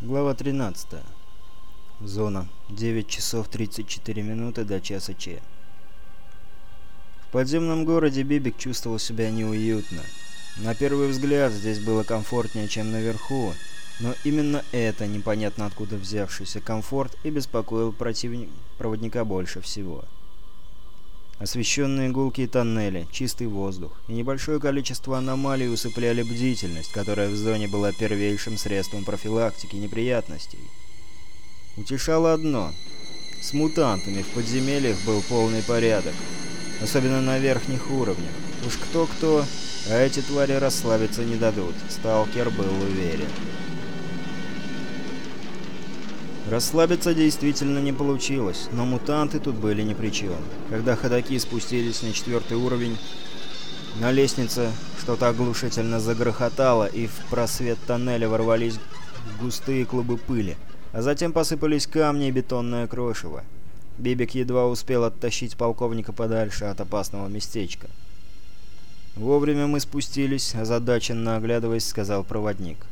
Глава 13. Зона. 9 часов 34 минуты до часа Ч. В подземном городе Бибик чувствовал себя неуютно. На первый взгляд здесь было комфортнее, чем наверху, но именно это, непонятно откуда взявшийся комфорт, и беспокоил противник... проводника больше всего. Освещенные гулкие тоннели, чистый воздух и небольшое количество аномалий усыпляли бдительность, которая в зоне была первейшим средством профилактики неприятностей. Утешало одно. С мутантами в подземельях был полный порядок. Особенно на верхних уровнях. Уж кто-кто, а эти твари расслабиться не дадут. Сталкер был уверен. Расслабиться действительно не получилось, но мутанты тут были ни при чем. Когда ходаки спустились на четвертый уровень, на лестнице что-то оглушительно загрохотало, и в просвет тоннеля ворвались густые клубы пыли, а затем посыпались камни и бетонное крошево. Бибик едва успел оттащить полковника подальше от опасного местечка. «Вовремя мы спустились», — озадаченно оглядываясь, сказал проводник.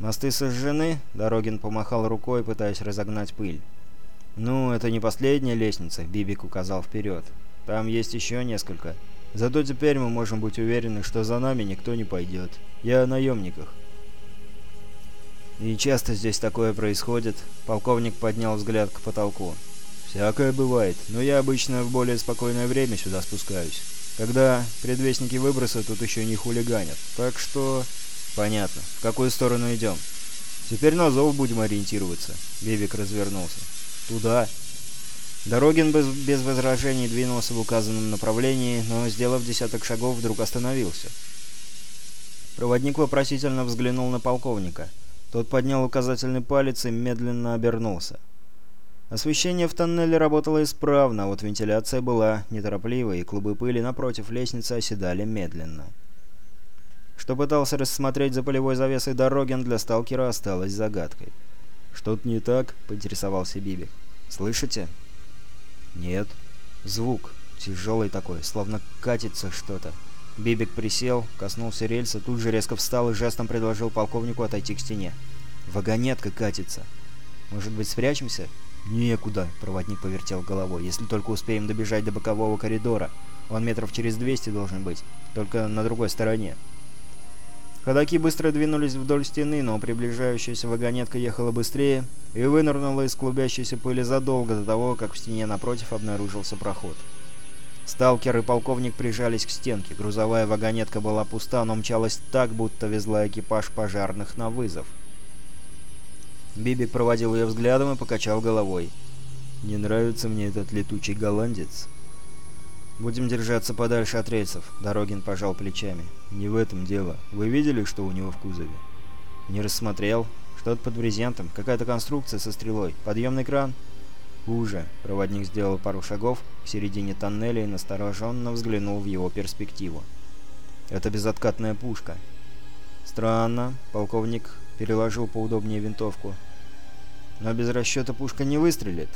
«Мосты сожжены?» — Дорогин помахал рукой, пытаясь разогнать пыль. «Ну, это не последняя лестница», — Бибик указал вперед. «Там есть еще несколько. Зато теперь мы можем быть уверены, что за нами никто не пойдет. Я о наемниках». «И часто здесь такое происходит?» Полковник поднял взгляд к потолку. «Всякое бывает, но я обычно в более спокойное время сюда спускаюсь. Когда предвестники выброса тут еще не хулиганят. Так что...» «Понятно. В какую сторону идем?» «Теперь на зов будем ориентироваться». Бебик развернулся. «Туда». Дорогин без, без возражений двинулся в указанном направлении, но, сделав десяток шагов, вдруг остановился. Проводник вопросительно взглянул на полковника. Тот поднял указательный палец и медленно обернулся. Освещение в тоннеле работало исправно, а вот вентиляция была неторопливой, и клубы пыли напротив лестницы оседали медленно. Что пытался рассмотреть за полевой завесой Дорогин, для сталкера осталось загадкой. «Что-то не так?» — поинтересовался Бибик. «Слышите?» «Нет». «Звук. Тяжелый такой, словно катится что-то». Бибик присел, коснулся рельса, тут же резко встал и жестом предложил полковнику отойти к стене. «Вагонетка катится. Может быть, спрячемся?» «Некуда», — проводник повертел головой, — «если только успеем добежать до бокового коридора. Он метров через 200 должен быть, только на другой стороне». Ходаки быстро двинулись вдоль стены, но приближающаяся вагонетка ехала быстрее и вынырнула из клубящейся пыли задолго до того, как в стене напротив обнаружился проход. Сталкер и полковник прижались к стенке. Грузовая вагонетка была пуста, но мчалась так, будто везла экипаж пожарных на вызов. Бибик проводил ее взглядом и покачал головой. «Не нравится мне этот летучий голландец». «Будем держаться подальше от рельсов», — Дорогин пожал плечами. «Не в этом дело. Вы видели, что у него в кузове?» «Не рассмотрел. Что-то под брезентом. Какая-то конструкция со стрелой. Подъемный кран?» «Хуже». Проводник сделал пару шагов к середине тоннеля и настороженно взглянул в его перспективу. «Это безоткатная пушка». «Странно». Полковник переложил поудобнее винтовку. «Но без расчета пушка не выстрелит».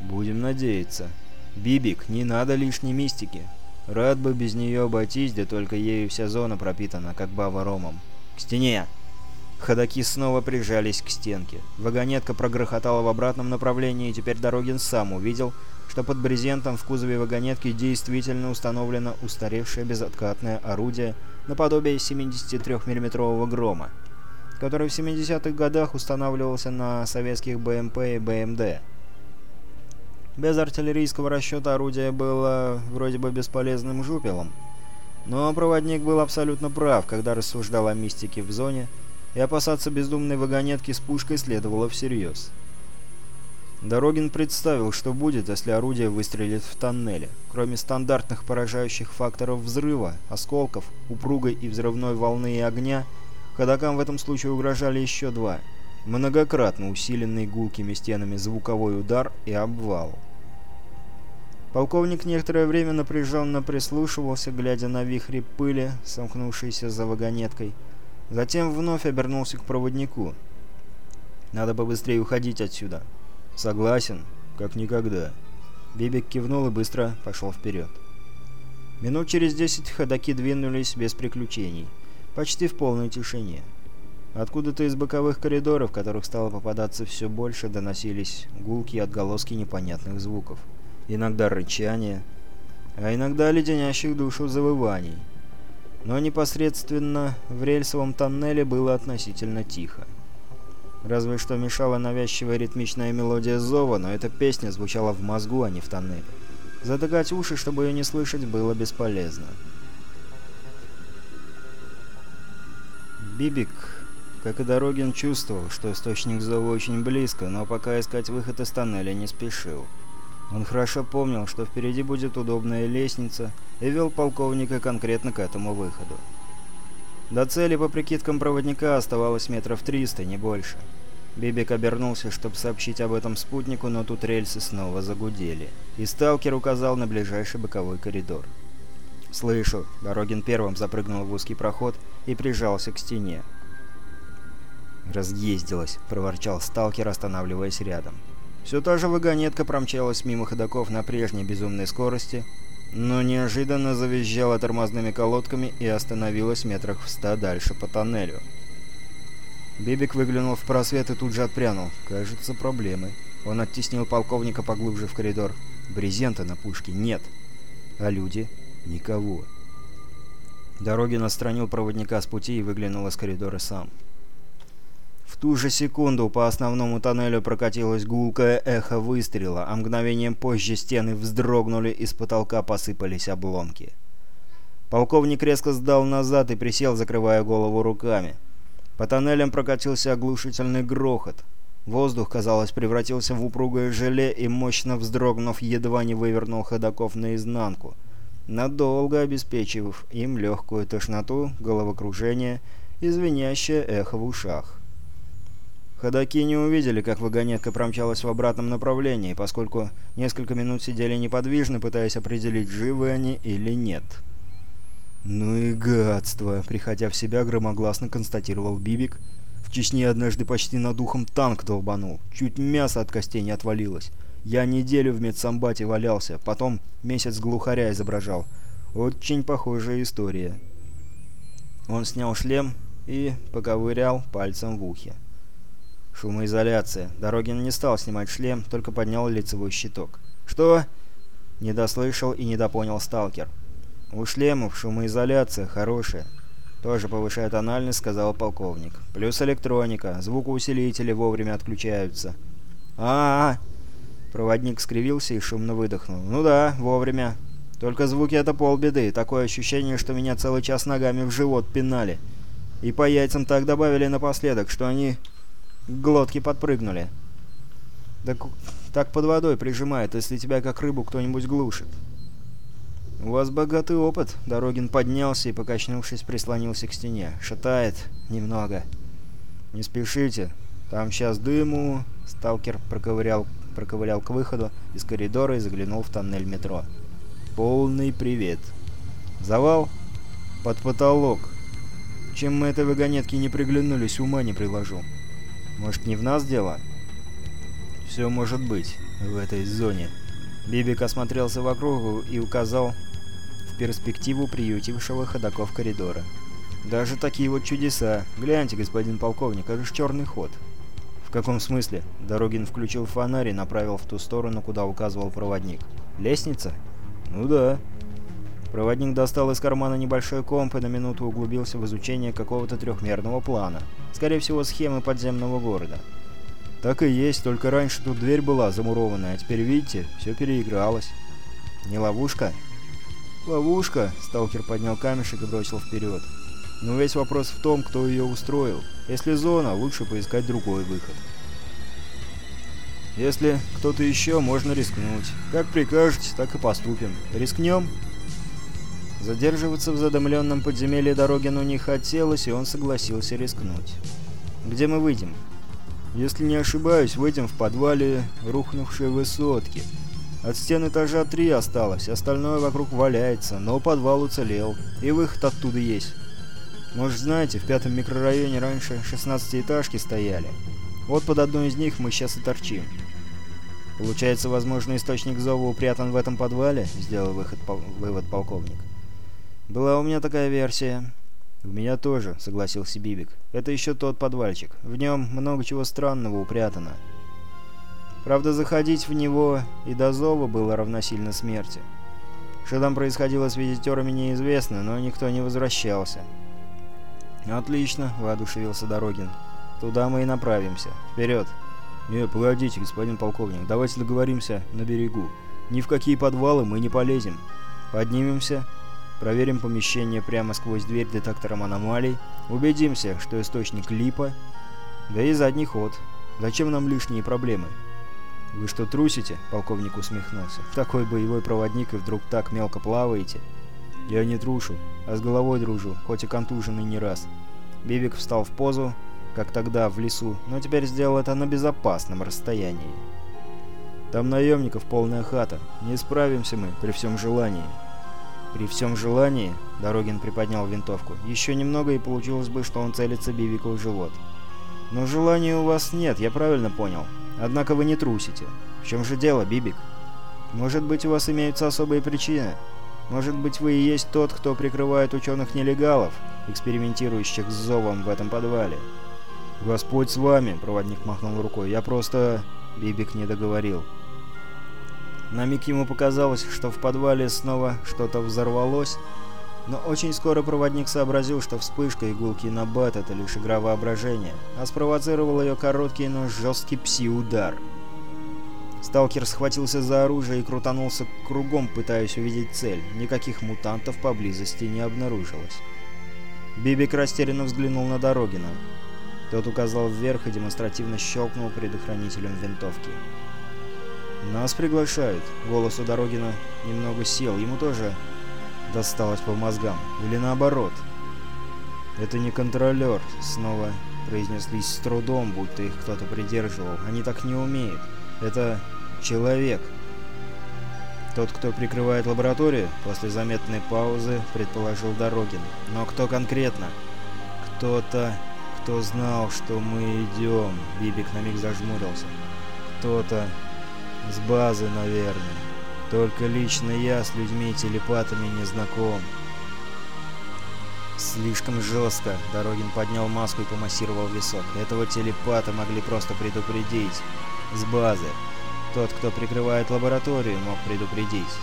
«Будем надеяться». «Бибик, не надо лишней мистики. Рад бы без нее обойтись, да только ею вся зона пропитана, как бава ромом. К стене!» Ходаки снова прижались к стенке. Вагонетка прогрохотала в обратном направлении, и теперь Дорогин сам увидел, что под брезентом в кузове вагонетки действительно установлено устаревшее безоткатное орудие наподобие 73 миллиметрового «Грома», который в 70-х годах устанавливался на советских БМП и БМД. Без артиллерийского расчета орудие было вроде бы бесполезным жупелом. Но проводник был абсолютно прав, когда рассуждал о мистике в зоне, и опасаться бездумной вагонетки с пушкой следовало всерьез. Дорогин представил, что будет, если орудие выстрелит в тоннеле. Кроме стандартных поражающих факторов взрыва, осколков, упругой и взрывной волны и огня, ходокам в этом случае угрожали еще два – многократно усиленный гулкими стенами звуковой удар и обвал. Полковник некоторое время напряженно прислушивался, глядя на вихри пыли, сомкнувшиеся за вагонеткой. Затем вновь обернулся к проводнику. «Надо побыстрее уходить отсюда». «Согласен, как никогда». Бибик кивнул и быстро пошел вперед. Минут через десять ходаки двинулись без приключений, почти в полной тишине. Откуда-то из боковых коридоров, которых стало попадаться все больше, доносились гулки и отголоски непонятных звуков. Иногда рычание, а иногда леденящих душу завываний. Но непосредственно в рельсовом тоннеле было относительно тихо. Разве что мешала навязчивая ритмичная мелодия зова, но эта песня звучала в мозгу, а не в тоннеле. Затыкать уши, чтобы ее не слышать, было бесполезно. Бибик, как и Дорогин, чувствовал, что источник зова очень близко, но пока искать выход из тоннеля не спешил. Он хорошо помнил, что впереди будет удобная лестница, и вел полковника конкретно к этому выходу. До цели по прикидкам проводника оставалось метров триста, не больше. Бибик обернулся, чтобы сообщить об этом спутнику, но тут рельсы снова загудели, и сталкер указал на ближайший боковой коридор. «Слышу!» — Дорогин первым запрыгнул в узкий проход и прижался к стене. «Разъездилась!» — проворчал сталкер, останавливаясь рядом. Все та же вагонетка промчалась мимо ходоков на прежней безумной скорости, но неожиданно завизжала тормозными колодками и остановилась метрах в ста дальше по тоннелю. Бибик выглянул в просвет и тут же отпрянул. Кажется, проблемы. Он оттеснил полковника поглубже в коридор. Брезента на пушке нет. А люди? Никого. Дорогин отстранил проводника с пути и выглянул из коридора сам. В ту же секунду по основному тоннелю прокатилось гулкое эхо выстрела, а мгновением позже стены вздрогнули и с потолка посыпались обломки. Полковник резко сдал назад и присел, закрывая голову руками. По тоннелям прокатился оглушительный грохот. Воздух, казалось, превратился в упругое желе и, мощно вздрогнув, едва не вывернул ходоков наизнанку, надолго обеспечив им легкую тошноту, головокружение и звенящее эхо в ушах. Ходаки не увидели, как вагонетка промчалась в обратном направлении, поскольку несколько минут сидели неподвижно, пытаясь определить, живы они или нет. «Ну и гадство!» — приходя в себя, громогласно констатировал Бибик. «В Чечне однажды почти над ухом танк долбанул. Чуть мясо от костей не отвалилось. Я неделю в медсамбате валялся, потом месяц глухаря изображал. Очень похожая история». Он снял шлем и поковырял пальцем в ухе. Шумоизоляция. Дорогин не стал снимать шлем, только поднял лицевой щиток. «Что?» — недослышал и недопонял сталкер. «У шлемов шумоизоляция хорошая. Тоже повышает тональность», — сказал полковник. «Плюс электроника. Звукоусилители вовремя отключаются». А, -а, а Проводник скривился и шумно выдохнул. «Ну да, вовремя. Только звуки — это полбеды. Такое ощущение, что меня целый час ногами в живот пинали. И по яйцам так добавили напоследок, что они Глотки подпрыгнули. Так, так под водой прижимает, если тебя как рыбу кто-нибудь глушит. «У вас богатый опыт», — Дорогин поднялся и, покачнувшись, прислонился к стене. «Шатает. Немного». «Не спешите. Там сейчас дыму...» Сталкер проковырял, проковырял к выходу из коридора и заглянул в тоннель метро. «Полный привет». «Завал?» «Под потолок. Чем мы этой вагонетке не приглянулись, ума не приложу». Может, не в нас дело? Все может быть в этой зоне. Бибик осмотрелся вокруг и указал в перспективу приютившего ходоков коридора. Даже такие вот чудеса. Гляньте, господин полковник, это же черный ход. В каком смысле? Дорогин включил фонарь и направил в ту сторону, куда указывал проводник. Лестница? Ну да. Проводник достал из кармана небольшой комп и на минуту углубился в изучение какого-то трехмерного плана. Скорее всего, схемы подземного города. Так и есть, только раньше тут дверь была замурованная, а теперь, видите, все переигралось. Не ловушка? Ловушка, сталкер поднял камешек и бросил вперед. Но весь вопрос в том, кто ее устроил. Если зона, лучше поискать другой выход. Если кто-то еще, можно рискнуть. Как прикажете, так и поступим. Рискнем? Задерживаться в задымленном подземелье Дорогину не хотелось, и он согласился рискнуть. «Где мы выйдем?» «Если не ошибаюсь, выйдем в подвале рухнувшей высотки. От стен этажа три осталось, остальное вокруг валяется, но подвал уцелел, и выход оттуда есть. Может, знаете, в пятом микрорайоне раньше 16-этажки стояли. Вот под одной из них мы сейчас и торчим». «Получается, возможно, источник зова упрятан в этом подвале?» — сделал выход, пол вывод полковник. Была у меня такая версия. «У меня тоже», — согласился Бибик. «Это еще тот подвальчик. В нем много чего странного упрятано». Правда, заходить в него и до зова было равносильно смерти. Что там происходило с визитерами неизвестно, но никто не возвращался. «Отлично», — воодушевился Дорогин. «Туда мы и направимся. Вперед!» «Не, погодите, господин полковник, давайте договоримся на берегу. Ни в какие подвалы мы не полезем. Поднимемся, проверим помещение прямо сквозь дверь детектором аномалий, убедимся, что источник липа, да и задний ход. Зачем нам лишние проблемы?» «Вы что, трусите?» — полковник усмехнулся. «Такой боевой проводник и вдруг так мелко плаваете?» «Я не трушу, а с головой дружу, хоть и контуженный не раз». Бибик встал в позу, как тогда в лесу, но теперь сделал это на безопасном расстоянии. «Там наемников полная хата. Не справимся мы при всем желании». «При всем желании?» — Дорогин приподнял винтовку. «Еще немного, и получилось бы, что он целится Бибику в живот». «Но желания у вас нет, я правильно понял?» Однако вы не трусите. В чем же дело, Бибик? Может быть, у вас имеются особые причины? Может быть, вы и есть тот, кто прикрывает ученых-нелегалов, экспериментирующих с зовом в этом подвале? «Господь с вами!» — проводник махнул рукой. «Я просто...» — Бибик не договорил. На миг ему показалось, что в подвале снова что-то взорвалось, но очень скоро проводник сообразил, что вспышка и гулкий набат — это лишь игра воображения, а спровоцировал ее короткий, но жесткий пси-удар. Сталкер схватился за оружие и крутанулся кругом, пытаясь увидеть цель. Никаких мутантов поблизости не обнаружилось. Бибик растерянно взглянул на Дорогина. Тот указал вверх и демонстративно щелкнул предохранителем винтовки. «Нас приглашают». Голос у Дорогина немного сел. Ему тоже досталось по мозгам. Или наоборот. «Это не контролер», — снова произнеслись с трудом, будто их кто-то придерживал. «Они так не умеют. Это человек». «Тот, кто прикрывает лабораторию?» После заметной паузы предположил Дорогин. «Но кто конкретно?» «Кто-то, кто знал, что мы идем», — Бибик на миг зажмурился. «Кто-то с базы, наверное». Только лично я с людьми-телепатами не знаком. Слишком жестко. Дорогин поднял маску и помассировал висок. Этого телепата могли просто предупредить. С базы. Тот, кто прикрывает лабораторию, мог предупредить.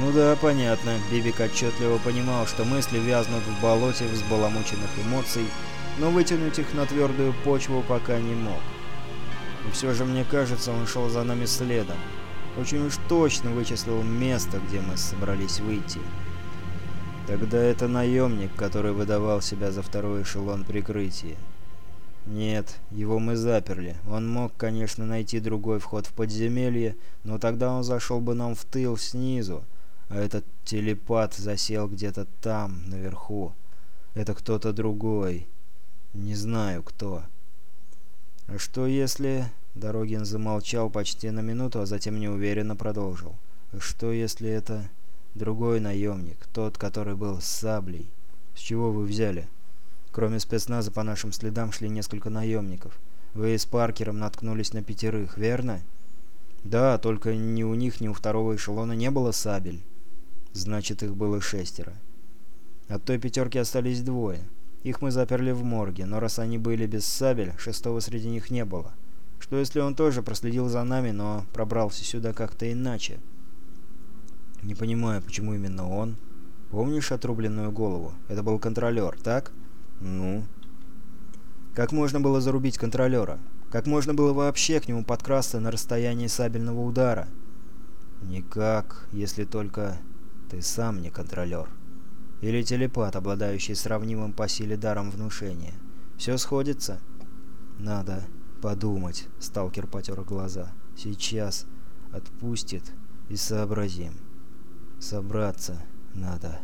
Ну да, понятно. Бибик отчетливо понимал, что мысли вязнут в болоте взбаламученных эмоций, но вытянуть их на твердую почву пока не мог. И все же, мне кажется, он шел за нами следом. Очень уж точно вычислил место, где мы собрались выйти. Тогда это наемник, который выдавал себя за второй эшелон прикрытия. Нет, его мы заперли. Он мог, конечно, найти другой вход в подземелье, но тогда он зашел бы нам в тыл снизу, а этот телепат засел где-то там, наверху. Это кто-то другой. Не знаю, кто. Что если... Дорогин замолчал почти на минуту, а затем неуверенно продолжил. «Что, если это другой наемник, тот, который был с саблей? С чего вы взяли?» «Кроме спецназа по нашим следам шли несколько наемников. Вы с Паркером наткнулись на пятерых, верно?» «Да, только ни у них, ни у второго эшелона не было сабель. Значит, их было шестеро. От той пятерки остались двое. Их мы заперли в морге, но раз они были без сабель, шестого среди них не было». Что если он тоже проследил за нами, но пробрался сюда как-то иначе? Не понимаю, почему именно он. Помнишь отрубленную голову? Это был контролер, так? Ну? Как можно было зарубить контролера? Как можно было вообще к нему подкрасться на расстоянии сабельного удара? Никак, если только ты сам не контролер. Или телепат, обладающий сравнимым по силе даром внушения. Все сходится? Надо подумать. Сталкер потер глаза. Сейчас отпустит и сообразим. Собраться надо.